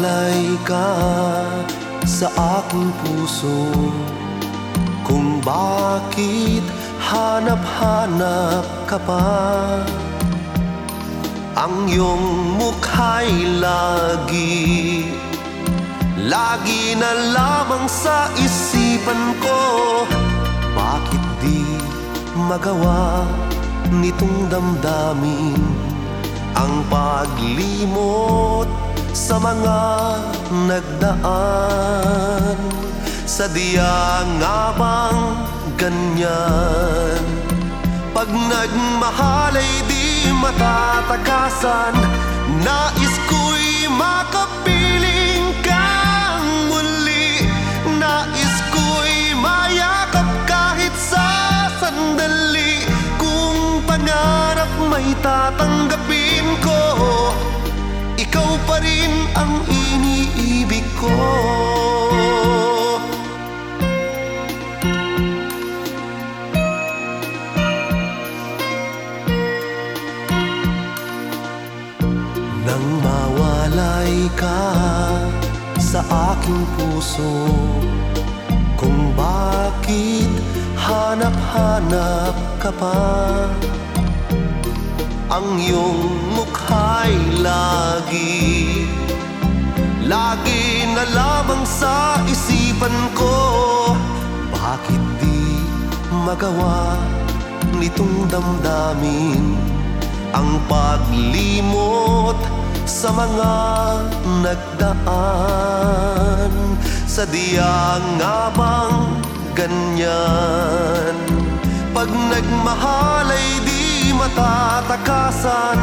mawalay ka sa aking puso Kung bakit hanap-hanap ka pa. Ang iyong mukha'y lagi Lagi na lamang sa isipan ko. Bakit di magawa nitong damdamin Ang paglimot sa mga nagdaan. Sadya nga bang ganyan? Pag nagmahal ay di matatakasan Nais ko'y makapiling ang iniibig ko. Nang mawalay ka sa aking puso Kung bakit hanap-hanap ka pa? Ang iyong mukha'y lagi magawa nitong damdamin? Ang paglimot sa mga nagdaan Sadya nga bang ganyan? Pag nagmahal ay di matatakasan